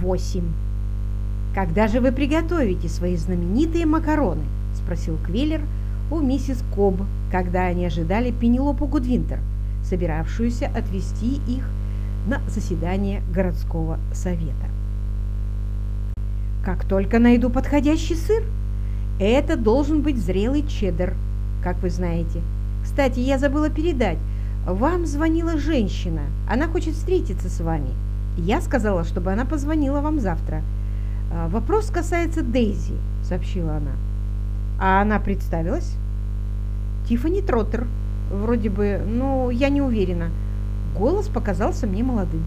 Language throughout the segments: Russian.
восемь. «Когда же вы приготовите свои знаменитые макароны?» – спросил Квиллер у миссис Коб, когда они ожидали Пенелопу Гудвинтер, собиравшуюся отвезти их на заседание городского совета. «Как только найду подходящий сыр, это должен быть зрелый чеддер, как вы знаете. Кстати, я забыла передать, вам звонила женщина, она хочет встретиться с вами. Я сказала, чтобы она позвонила вам завтра». «А, «Вопрос касается Дейзи», — сообщила она. «А она представилась?» «Тиффани Троттер. Вроде бы, но я не уверена. Голос показался мне молодым».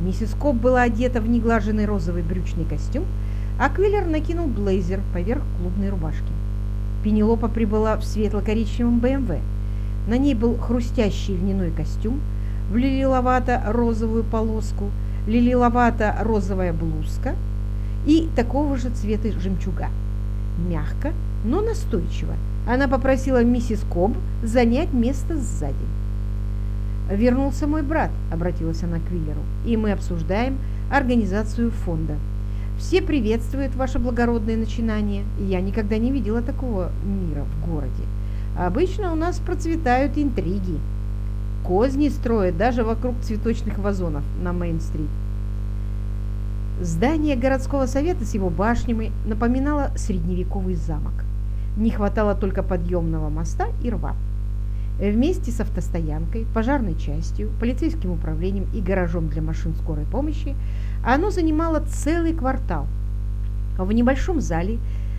Миссис Коп была одета в неглаженный розовый брючный костюм, а Квиллер накинул блейзер поверх клубной рубашки. Пенелопа прибыла в светло-коричневом БМВ. На ней был хрустящий льняной костюм, в лилиловато-розовую полоску, лилиловато-розовая блузка – и такого же цвета жемчуга. Мягко, но настойчиво она попросила миссис Коб занять место сзади. «Вернулся мой брат», — обратилась она к Виллеру, — «и мы обсуждаем организацию фонда. Все приветствуют ваше благородное начинание, я никогда не видела такого мира в городе. Обычно у нас процветают интриги. Козни строят даже вокруг цветочных вазонов на Мейн-стрит. Здание городского совета с его башнями напоминало средневековый замок. Не хватало только подъемного моста и рва. Вместе с автостоянкой, пожарной частью, полицейским управлением и гаражом для машин скорой помощи оно занимало целый квартал. В небольшом зале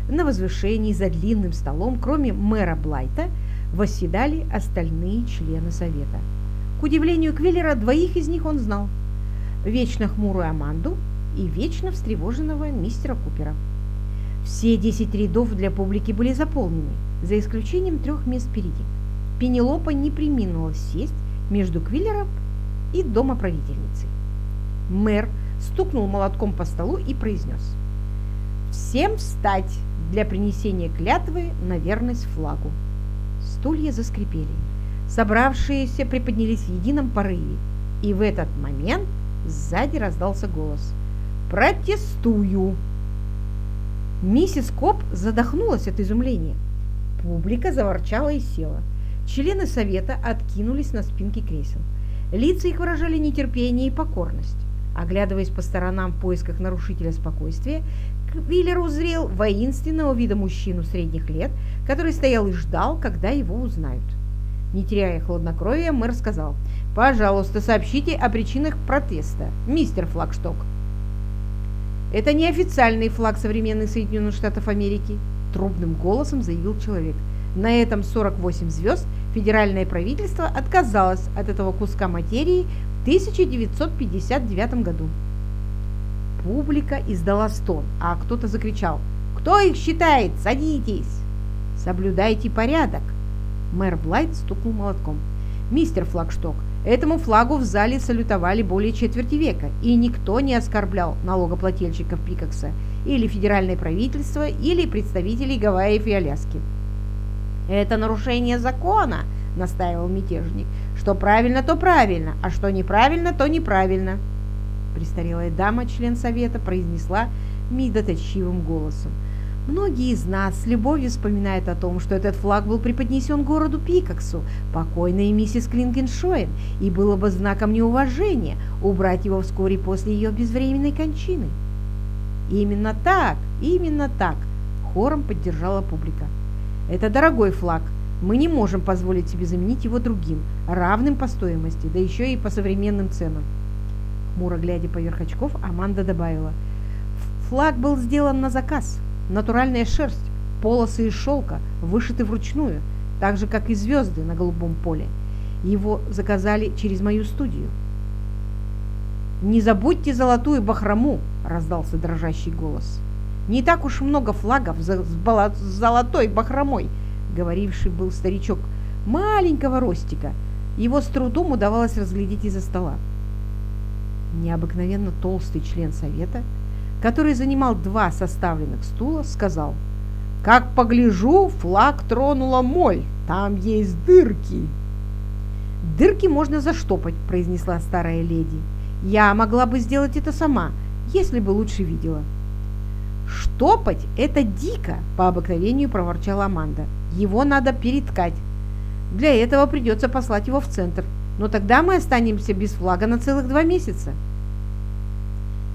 на возвышении за длинным столом, кроме мэра Блайта, восседали остальные члены совета. К удивлению Квиллера, двоих из них он знал. Вечно хмурую Аманду и вечно встревоженного мистера Купера. Все десять рядов для публики были заполнены, за исключением трех мест впереди. Пенелопа не приминула сесть между Квиллером и домоправительницей. Мэр стукнул молотком по столу и произнес «Всем встать для принесения клятвы на верность флагу». Стулья заскрипели. Собравшиеся приподнялись в едином порыве, и в этот момент сзади раздался голос – Протестую!» Миссис Коп задохнулась от изумления. Публика заворчала и села. Члены совета откинулись на спинки кресел. Лица их выражали нетерпение и покорность. Оглядываясь по сторонам в поисках нарушителя спокойствия, Квиллер узрел воинственного вида мужчину средних лет, который стоял и ждал, когда его узнают. Не теряя хладнокровия, мэр сказал, «Пожалуйста, сообщите о причинах протеста, мистер Флагшток». Это не официальный флаг современных Соединенных Штатов Америки, трубным голосом заявил человек. На этом 48 звезд федеральное правительство отказалось от этого куска материи в 1959 году. Публика издала стон, а кто-то закричал «Кто их считает? Садитесь!» «Соблюдайте порядок!» Мэр Блайт стукнул молотком. «Мистер Флагшток, Этому флагу в зале салютовали более четверти века, и никто не оскорблял налогоплательщиков Пикакса, или федеральное правительство, или представителей Гавайев и Аляски. «Это нарушение закона», — настаивал мятежник. «Что правильно, то правильно, а что неправильно, то неправильно». Престарелая дама, член совета, произнесла медоточивым голосом. Многие из нас с любовью вспоминают о том, что этот флаг был преподнесен городу Пикаксу, покойной миссис Клинкеншоен, и было бы знаком неуважения убрать его вскоре после ее безвременной кончины. Именно так, именно так, хором поддержала публика. Это дорогой флаг, мы не можем позволить себе заменить его другим, равным по стоимости, да еще и по современным ценам. Хмуро глядя поверх очков, Аманда добавила, флаг был сделан на заказ натуральная шерсть, полосы из шелка, вышиты вручную, так же, как и звезды на голубом поле. Его заказали через мою студию. «Не забудьте золотую бахрому!» – раздался дрожащий голос. «Не так уж много флагов с золотой бахромой!» – говоривший был старичок маленького ростика. Его с трудом удавалось разглядеть из-за стола. Необыкновенно толстый член совета – который занимал два составленных стула, сказал, «Как погляжу, флаг тронула моль, там есть дырки». «Дырки можно заштопать», – произнесла старая леди. «Я могла бы сделать это сама. если бы лучше видела. «Штопать – это дико!» – по обыкновению проворчала Аманда. «Его надо переткать. Для этого придется послать его в центр. Но тогда мы останемся без флага на целых два месяца».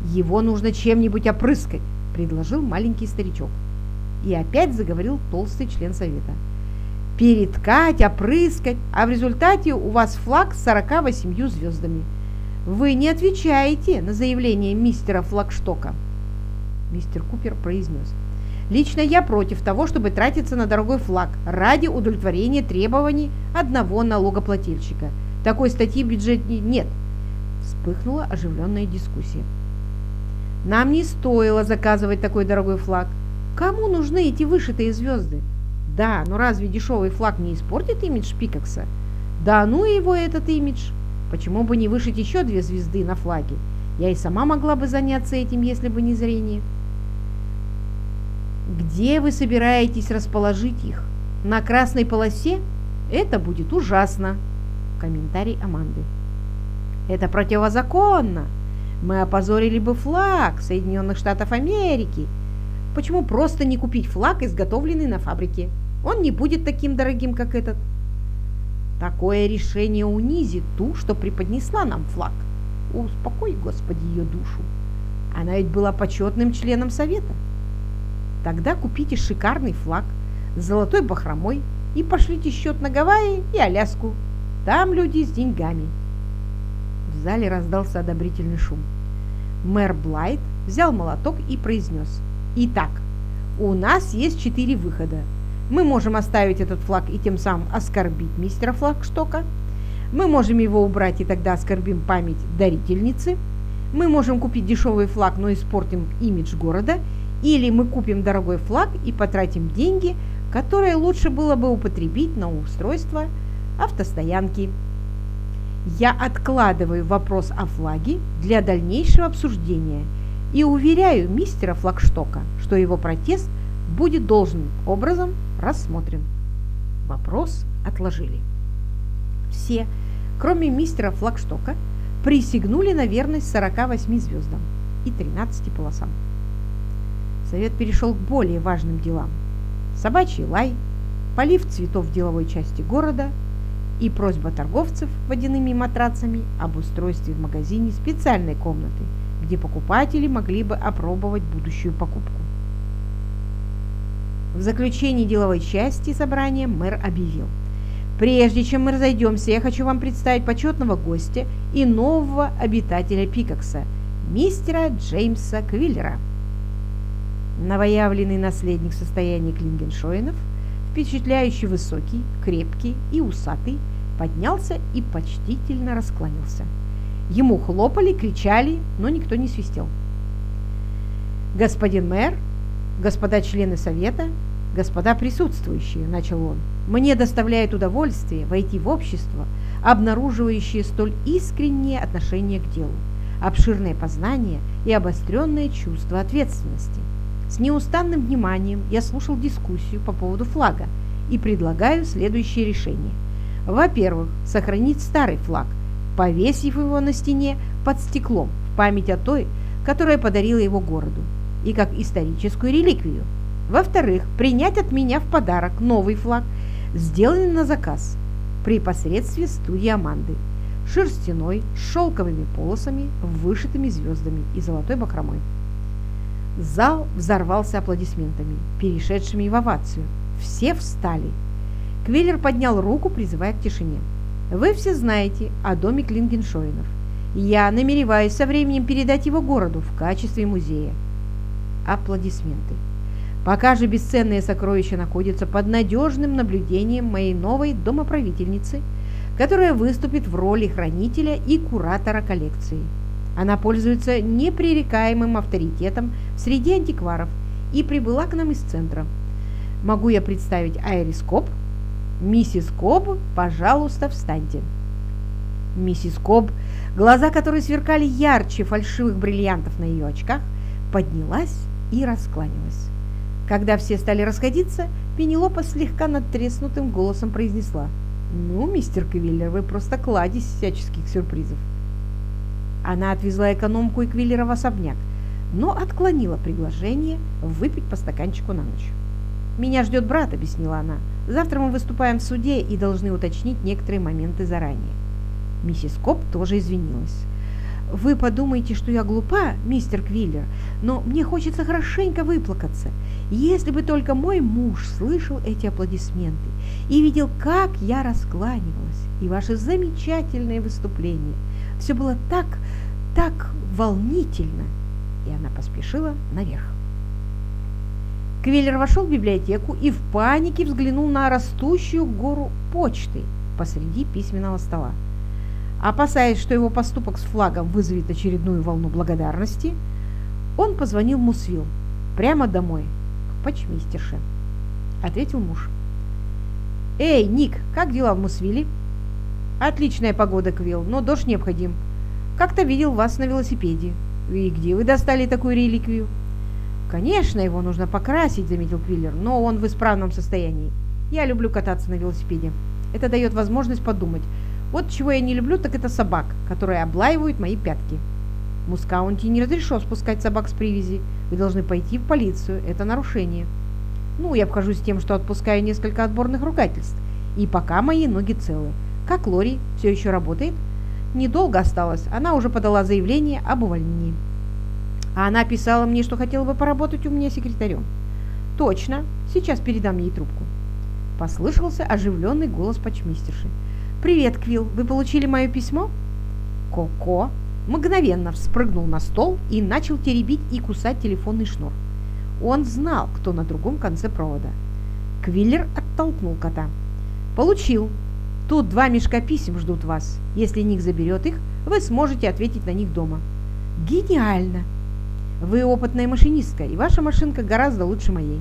«Его нужно чем-нибудь опрыскать», – предложил маленький старичок. И опять заговорил толстый член совета. «Переткать, опрыскать, а в результате у вас флаг с 48 звездами. Вы не отвечаете на заявление мистера Флагштока» мистер Купер произнес. Лично я против того, чтобы тратиться на дорогой флаг ради удовлетворения требований одного налогоплательщика. Такой статьи в бюджете нет. Вспыхнула оживленная дискуссия. Нам не стоило заказывать такой дорогой флаг. Кому нужны эти вышитые звезды? Да, но разве дешевый флаг не испортит имидж Пикакса? Да ну его этот имидж. Почему бы не вышить еще две звезды на флаге? Я и сама могла бы заняться этим, если бы не зрение. Где вы собираетесь расположить их? На красной полосе? Это будет ужасно. Комментарий Аманды. Это противозаконно. Мы опозорили бы флаг Соединенных Штатов Америки. Почему просто не купить флаг, изготовленный на фабрике? Он не будет таким дорогим, как этот. Такое решение унизит ту, что преподнесла нам флаг. Успокой, Господи, ее душу. Она ведь была почетным членом Совета. Тогда купите шикарный флаг с золотой бахромой и пошлите счет на Гавайи и Аляску. Там люди с деньгами. В зале раздался одобрительный шум. Мэр Блайт взял молоток и произнес. Итак, у нас есть четыре выхода. Мы можем оставить этот флаг и тем самым оскорбить мистера Флагштока. Мы можем его убрать и тогда оскорбим память дарительницы. Мы можем купить дешевый флаг, но испортим имидж города – или мы купим дорогой флаг и потратим деньги, которые лучше было бы употребить на устройство автостоянки. Я откладываю вопрос о флаге для дальнейшего обсуждения и уверяю мистера Флагштока, что его протест будет должным образом рассмотрен. Вопрос отложили. Все, кроме мистера Флагштока, присягнули на верность 48 звездам и 13 полосам. Совет перешел к более важным делам. Собачий лай, полив цветов деловой части города и просьба торговцев водяными матрацами об устройстве в магазине специальной комнаты, где покупатели могли бы опробовать будущую покупку. В заключении деловой части собрания мэр объявил. Прежде чем мы разойдемся, я хочу вам представить почетного гостя и нового обитателя Пикакса, мистера Джеймса Квиллера. Новоявленный наследник состояния Клингеншоинов, впечатляющий высокий, крепкий и усатый, поднялся и почтительно раскланялся. Ему хлопали, кричали, но никто не свистел. «Господин мэр, господа члены совета, господа присутствующие», – начал он, – «мне доставляет удовольствие войти в общество, обнаруживающее столь искреннее отношение к делу, обширное познание и обостренное чувство ответственности. С неустанным вниманием я слушал дискуссию по поводу флага и предлагаю следующее решение. Во-первых, сохранить старый флаг, повесив его на стене под стеклом в память о той, которая подарила его городу, и как историческую реликвию. Во-вторых, принять от меня в подарок новый флаг, сделанный на заказ при посредстве студии Аманды, шерстяной, с шелковыми полосами, вышитыми звездами и золотой бахромой. Зал взорвался аплодисментами, перешедшими в овацию. Все встали. Квиллер поднял руку, призывая к тишине. «Вы все знаете о доме Клингеншоинов. Я намереваюсь со временем передать его городу в качестве музея». Аплодисменты. Пока же бесценные сокровища находятся под надежным наблюдением моей новой домоправительницы, которая выступит в роли хранителя и куратора коллекции. Она пользуется непререкаемым авторитетом среди антикваров и прибыла к нам из центра. Могу я представить Айрис Коб? Миссис Коб, пожалуйста, встаньте. Миссис Коб, глаза которой сверкали ярче фальшивых бриллиантов на ее очках, поднялась и раскланялась. Когда все стали расходиться, Пенелопа слегка надтреснутым голосом произнесла «Ну, мистер Квиллер, вы просто кладезь всяческих сюрпризов». Она отвезла экономку и Квиллера в особняк, но отклонила приглашение выпить по стаканчику на ночь. «Меня ждет брат», — объяснила она. «Завтра мы выступаем в суде и должны уточнить некоторые моменты заранее». Миссис Коп тоже извинилась. «Вы подумаете, что я глупа, мистер Квиллер, но мне хочется хорошенько выплакаться. Если бы только мой муж слышал эти аплодисменты и видел, как я раскланивалась, и ваши замечательные выступления. Все было так, так волнительно!» И она поспешила наверх. Квиллер вошел в библиотеку и в панике взглянул на растущую гору почты посреди письменного стола. Опасаясь, что его поступок с флагом вызовет очередную волну благодарности, он позвонил Мусвил прямо домой, к почмистерше. Ответил муж. «Эй, Ник, как дела в Мусвиле?» «Отличная погода, Квилл, но дождь необходим. Как-то видел вас на велосипеде. И где вы достали такую реликвию?» «Конечно, его нужно покрасить», — заметил Квиллер, «но он в исправном состоянии. Я люблю кататься на велосипеде. Это дает возможность подумать. Вот чего я не люблю, так это собак, которые облаивают мои пятки. Мускаунти не разрешил спускать собак с привязи. Вы должны пойти в полицию. Это нарушение. Ну, я обхожусь тем, что отпускаю несколько отборных ругательств. И пока мои ноги целы. Как Лори все еще работает? Недолго осталось. Она уже подала заявление об увольнении. А она писала мне, что хотела бы поработать у меня секретарем. Точно, сейчас передам ей трубку. Послышался оживленный голос почмистерши. «Привет, Квилл, вы получили мое письмо?» Коко мгновенно вспрыгнул на стол и начал теребить и кусать телефонный шнур. Он знал, кто на другом конце провода. Квиллер оттолкнул кота. «Получил. Тут два мешка писем ждут вас. Если Ник заберет их, вы сможете ответить на них дома». «Гениально!» Вы опытная машинистка, и ваша машинка гораздо лучше моей.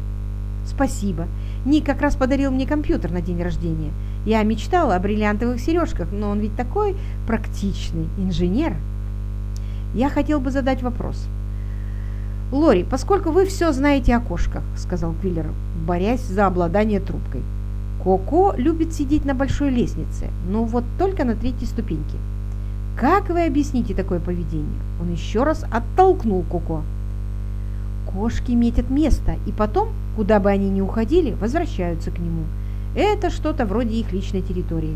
Спасибо. Ник как раз подарил мне компьютер на день рождения. Я мечтала о бриллиантовых сережках, но он ведь такой практичный инженер. Я хотел бы задать вопрос. «Лори, поскольку вы все знаете о кошках», — сказал Квиллер, борясь за обладание трубкой. «Коко любит сидеть на большой лестнице, но вот только на третьей ступеньке. Как вы объясните такое поведение? Он еще раз оттолкнул Коко. Кошки метят место, и потом, куда бы они ни уходили, возвращаются к нему. Это что-то вроде их личной территории.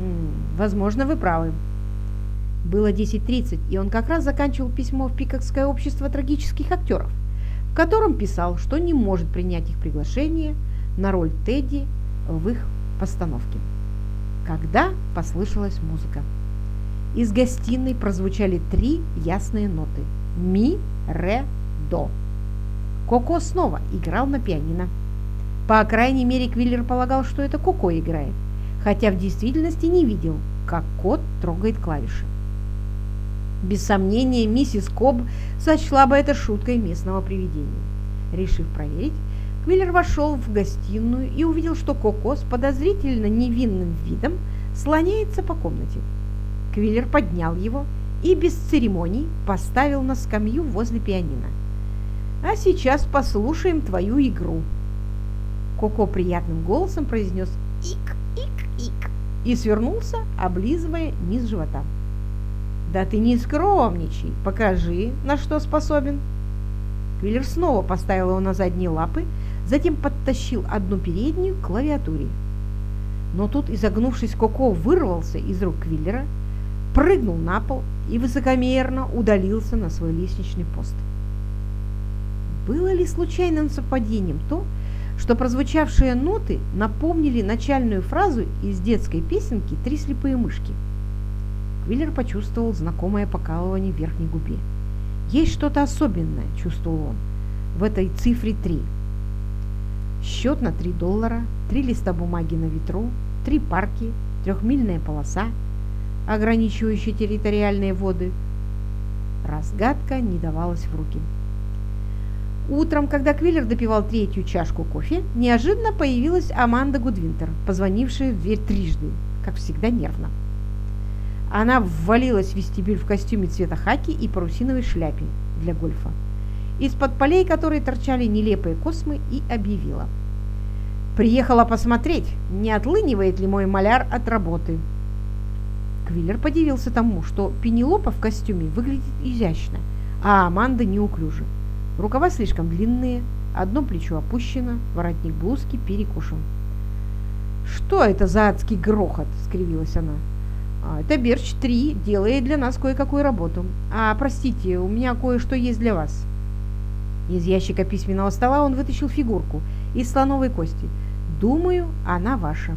М -м, возможно, вы правы. Было 10.30, и он как раз заканчивал письмо в Пикокское общество трагических актеров, в котором писал, что не может принять их приглашение на роль Тедди в их постановке. Когда послышалась музыка. Из гостиной прозвучали три ясные ноты. Ми, ре, до. Коко снова играл на пианино. По крайней мере, Квиллер полагал, что это Коко играет, хотя в действительности не видел, как кот трогает клавиши. Без сомнения, миссис Коб сочла бы это шуткой местного привидения. Решив проверить, Квиллер вошел в гостиную и увидел, что Коко с подозрительно невинным видом слоняется по комнате. Квиллер поднял его и без церемоний поставил на скамью возле пианино. «А сейчас послушаем твою игру». Коко приятным голосом произнес «ик, ик, ик» и свернулся, облизывая низ живота. «Да ты не скромничай, покажи, на что способен». Квиллер снова поставил его на задние лапы, затем подтащил одну переднюю к клавиатуре. Но тут, изогнувшись, Коко вырвался из рук Квиллера прыгнул на пол и высокомерно удалился на свой лестничный пост. Было ли случайным совпадением то, что прозвучавшие ноты напомнили начальную фразу из детской песенки «Три слепые мышки»? Квиллер почувствовал знакомое покалывание в верхней губе. Есть что-то особенное, чувствовал он, в этой цифре 3. Счет на 3 доллара, 3 листа бумаги на ветру, 3 парки, трехмильная полоса – ограничивающие территориальные воды. Разгадка не давалась в руки. Утром, когда Квиллер допивал третью чашку кофе, неожиданно появилась Аманда Гудвинтер, позвонившая в дверь трижды, как всегда нервно. Она ввалилась в вестибюль в костюме цвета хаки и парусиновой шляпе для гольфа, из-под полей которой торчали нелепые космы, и объявила. «Приехала посмотреть, не отлынивает ли мой маляр от работы». Квиллер подивился тому, что Пенелопа в костюме выглядит изящно, а Аманда неуклюже. Рукава слишком длинные, одно плечо опущено, воротник блузки перекушен. «Что это за адский грохот?» – скривилась она. А, «Это Берч-3 делает для нас кое-какую работу. А, простите, у меня кое-что есть для вас». Из ящика письменного стола он вытащил фигурку из слоновой кости. «Думаю, она ваша».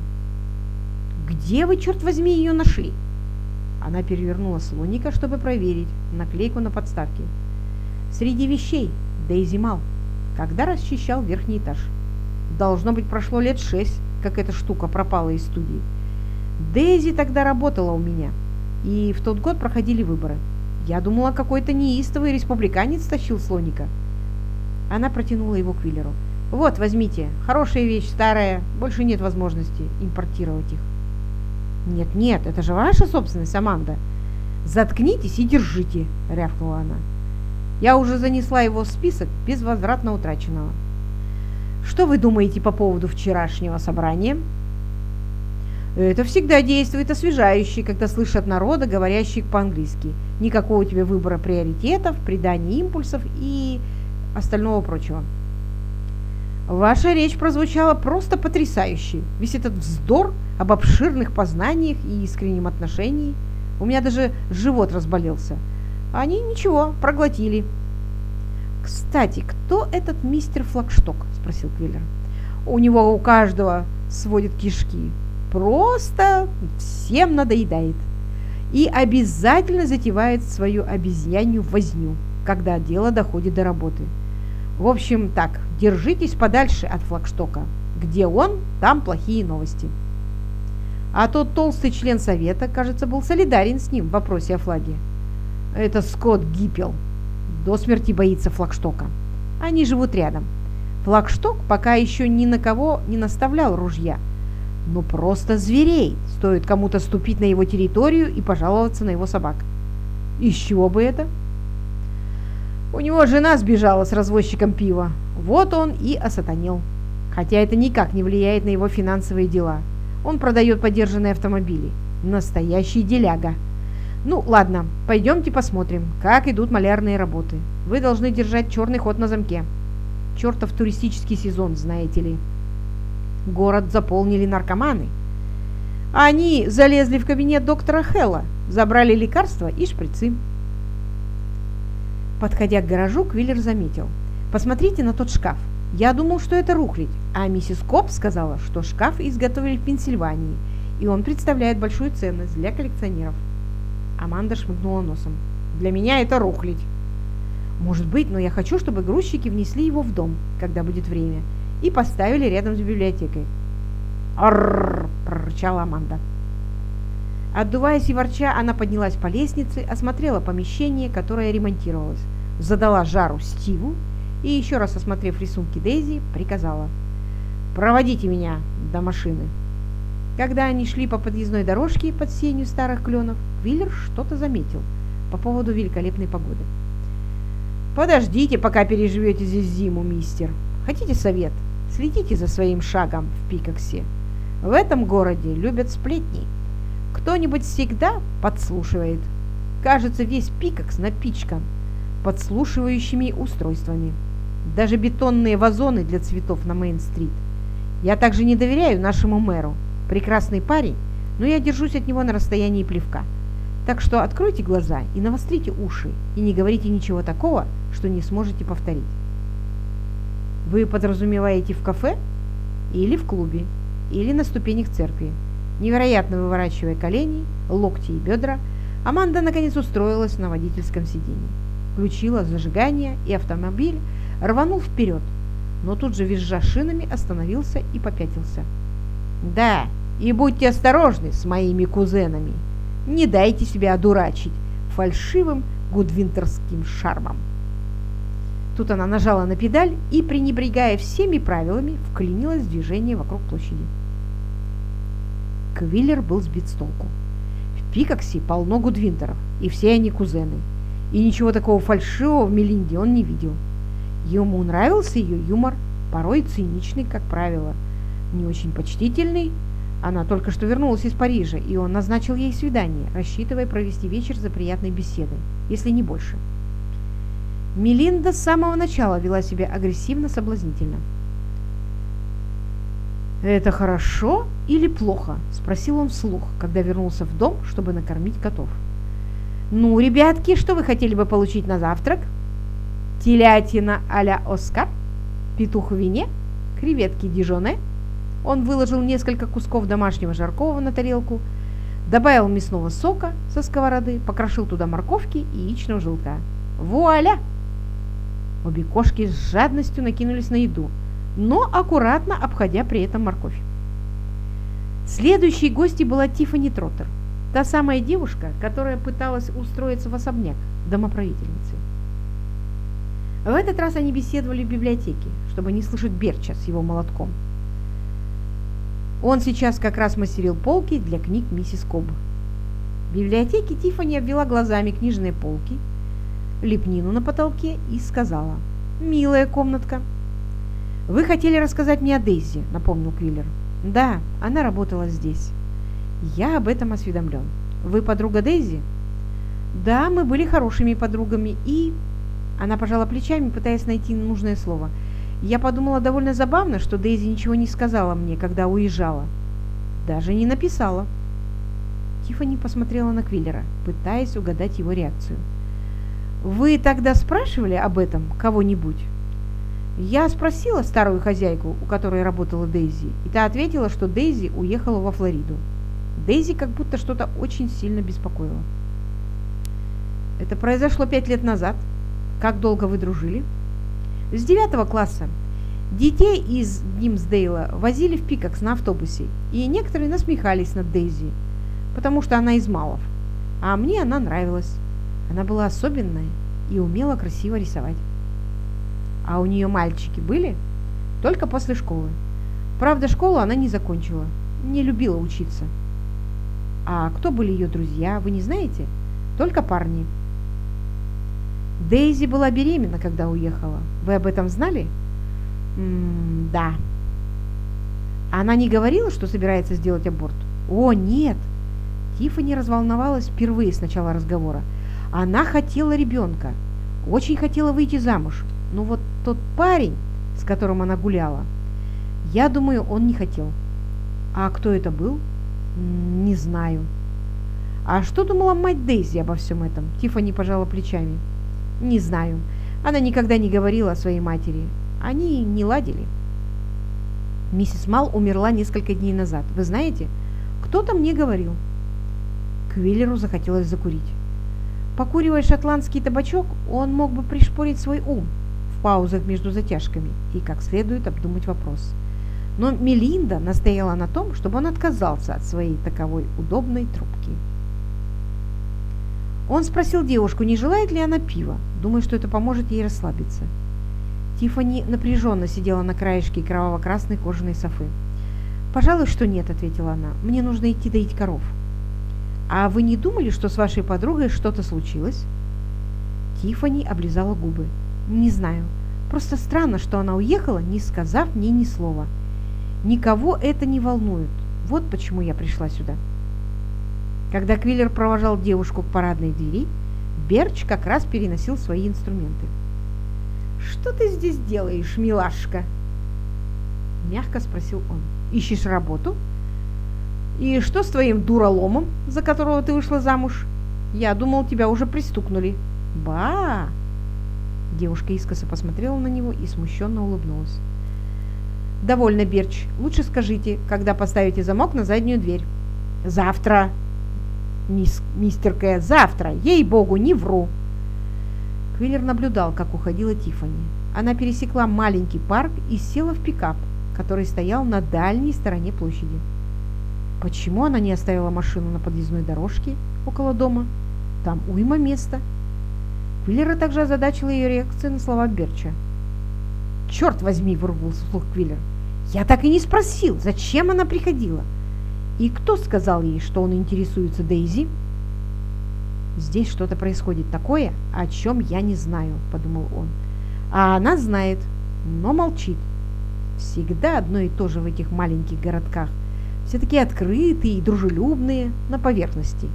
«Где вы, черт возьми, ее нашли?» Она перевернула слоника, чтобы проверить наклейку на подставке. «Среди вещей Дейзи Мал, когда расчищал верхний этаж. Должно быть, прошло лет шесть, как эта штука пропала из студии. Дейзи тогда работала у меня, и в тот год проходили выборы. Я думала, какой-то неистовый республиканец тащил слоника». Она протянула его к Виллеру. «Вот, возьмите. Хорошая вещь, старая. Больше нет возможности импортировать их». «Нет-нет, это же ваша собственность, Аманда. Заткнитесь и держите», — рявкнула она. «Я уже занесла его в список безвозвратно утраченного». «Что вы думаете по поводу вчерашнего собрания?» Это всегда действует освежающе, когда слышат народа, говорящих по-английски. Никакого у тебя выбора приоритетов, придания импульсов и остального прочего. Ваша речь прозвучала просто потрясающе. Весь этот вздор об обширных познаниях и искреннем отношении. У меня даже живот разболелся. Они ничего, проглотили. «Кстати, кто этот мистер Флагшток?» – спросил Квиллер. «У него у каждого сводит кишки. Просто всем надоедает. И обязательно затевает свою обезьянью возню, когда дело доходит до работы. В общем, так, держитесь подальше от флагштока. Где он, там плохие новости. А тот толстый член совета, кажется, был солидарен с ним в вопросе о флаге. Это Скотт Гиппел. До смерти боится флагштока. Они живут рядом. Флагшток пока еще ни на кого не наставлял ружья. Но просто зверей. Стоит кому-то ступить на его территорию и пожаловаться на его собак. Из чего бы это? У него жена сбежала с развозчиком пива. Вот он и осатанел. Хотя это никак не влияет на его финансовые дела. Он продает подержанные автомобили. Настоящий деляга. Ну, ладно, пойдемте посмотрим, как идут малярные работы. Вы должны держать черный ход на замке. Чертов туристический сезон, знаете ли. Город заполнили наркоманы. Они залезли в кабинет доктора Хелла, забрали лекарства и шприцы. Подходя к гаражу, Квиллер заметил. «Посмотрите на тот шкаф. Я думал, что это рухлядь, а миссис Коп сказала, что шкаф изготовили в Пенсильвании, и он представляет большую ценность для коллекционеров». Аманда шмыгнула носом. «Для меня это рухлядь». «Может быть, но я хочу, чтобы грузчики внесли его в дом, когда будет время, и поставили рядом с библиотекой». «Арррр!» – прорычала Аманда. Отдуваясь и ворча, она поднялась по лестнице, осмотрела помещение, которое ремонтировалось, задала жару Стиву и, еще раз осмотрев рисунки Дейзи, приказала «Проводите меня до машины». Когда они шли по подъездной дорожке под сенью старых кленов, Квиллер что-то заметил по поводу великолепной погоды. «Подождите, пока переживете здесь зиму, мистер. Хотите совет? Следите за своим шагом в Пикоксе. В этом городе любят сплетни». Кто-нибудь всегда подслушивает. Кажется, весь пикакс напичкан подслушивающими устройствами. Даже бетонные вазоны для цветов на Мейн-стрит. Я также не доверяю нашему мэру. Прекрасный парень, но я держусь от него на расстоянии плевка. Так что откройте глаза и навострите уши, и не говорите ничего такого, что не сможете повторить. Вы подразумеваете в кафе или в клубе, или на ступенях церкви. Невероятно выворачивая колени, локти и бедра, Аманда наконец устроилась на водительском сиденье. Включила зажигание, и автомобиль рванул вперед, но тут же, визжа шинами, остановился и попятился. «Да, и будьте осторожны с моими кузенами. Не дайте себя одурачить фальшивым гудвинтерским шармом». Тут она нажала на педаль и, пренебрегая всеми правилами, вклинилась в движение вокруг площади. Квиллер был сбит с толку. В Пикоксе полно гудвинтеров, и все они кузены. И ничего такого фальшивого в Мелинде он не видел. Ему нравился ее юмор, порой циничный, как правило, не очень почтительный. Она только что вернулась из Парижа, и он назначил ей свидание, рассчитывая провести вечер за приятной беседой, если не больше. Мелинда с самого начала вела себя агрессивно-соблазнительно. «Это хорошо или плохо?» – спросил он вслух, когда вернулся в дом, чтобы накормить котов. «Ну, ребятки, что вы хотели бы получить на завтрак?» «Телятина а-ля Оскар? Петух в вине? Креветки дижоне?» Он выложил несколько кусков домашнего жаркого на тарелку, добавил мясного сока со сковороды, покрошил туда морковки и яичного желтка. Вуаля! Обе кошки с жадностью накинулись на еду – но аккуратно обходя при этом морковь. Следующей гостьей была Тиффани Троттер, та самая девушка, которая пыталась устроиться в особняк домоправительницы. В этот раз они беседовали в библиотеке, чтобы не слышать Берча с его молотком. Он сейчас как раз мастерил полки для книг миссис Коб. В библиотеке Тиффани обвела глазами книжные полки, лепнину на потолке и сказала «Милая комнатка, «Вы хотели рассказать мне о Дейзи», — напомнил Квиллер. «Да, она работала здесь. Я об этом осведомлен. Вы подруга Дейзи?» «Да, мы были хорошими подругами и...» Она пожала плечами, пытаясь найти нужное слово. «Я подумала довольно забавно, что Дейзи ничего не сказала мне, когда уезжала. Даже не написала». Тиффани посмотрела на Квиллера, пытаясь угадать его реакцию. «Вы тогда спрашивали об этом кого-нибудь?» Я спросила старую хозяйку, у которой работала Дейзи, и та ответила, что Дейзи уехала во Флориду. Дейзи как будто что-то очень сильно беспокоило. Это произошло пять лет назад. Как долго вы дружили? С девятого класса. Детей из Димсдейла возили в Пикакс на автобусе, и некоторые насмехались над Дейзи, потому что она из Малов. А мне она нравилась. Она была особенная и умела красиво рисовать. А у нее мальчики были? Только после школы. Правда, школу она не закончила. Не любила учиться. А кто были ее друзья, вы не знаете? Только парни. Дейзи была беременна, когда уехала. Вы об этом знали? М -м да. Она не говорила, что собирается сделать аборт? О, нет. Тиффани разволновалась впервые с начала разговора. Она хотела ребенка. Очень хотела выйти замуж. Но вот тот парень, с которым она гуляла, я думаю, он не хотел. А кто это был? Не знаю. А что думала мать Дейзи обо всем этом? Тиффани пожала плечами. Не знаю. Она никогда не говорила о своей матери. Они не ладили. Миссис Мал умерла несколько дней назад. Вы знаете? Кто-то мне говорил. Квиллеру захотелось закурить. Покуривая шотландский табачок, он мог бы пришпорить свой ум, паузах между затяжками и как следует обдумать вопрос. Но Мелинда настояла на том, чтобы он отказался от своей таковой удобной трубки. Он спросил девушку, не желает ли она пива, думая, что это поможет ей расслабиться. Тиффани напряженно сидела на краешке кроваво-красной кожаной софы. «Пожалуй, что нет», — ответила она. «Мне нужно идти доить коров». «А вы не думали, что с вашей подругой что-то случилось?» Тиффани облизала губы. Не знаю. Просто странно, что она уехала, не сказав мне ни слова. Никого это не волнует. Вот почему я пришла сюда. Когда Квиллер провожал девушку к парадной двери, Берч как раз переносил свои инструменты. «Что ты здесь делаешь, милашка?» Мягко спросил он. «Ищешь работу?» «И что с твоим дураломом, за которого ты вышла замуж? Я думал, тебя уже пристукнули». «Ба!» Девушка искоса посмотрела на него и смущенно улыбнулась. «Довольно, Берч. Лучше скажите, когда поставите замок на заднюю дверь». «Завтра!» Мисс, «Мистер К, завтра! Ей-богу, не вру!» Квиллер наблюдал, как уходила Тиффани. Она пересекла маленький парк и села в пикап, который стоял на дальней стороне площади. Почему она не оставила машину на подъездной дорожке около дома? Там уйма места. Квиллера также озадачила ее реакция на слова Берча. «Черт возьми!» – выругался вслух Квиллер. «Я так и не спросил, зачем она приходила? И кто сказал ей, что он интересуется Дейзи?» «Здесь что-то происходит такое, о чем я не знаю», – подумал он. «А она знает, но молчит. Всегда одно и то же в этих маленьких городках. Все такие открытые и дружелюбные на поверхности.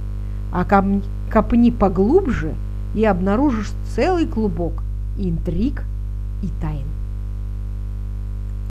А копни поглубже – и обнаружишь целый клубок интриг и тайн.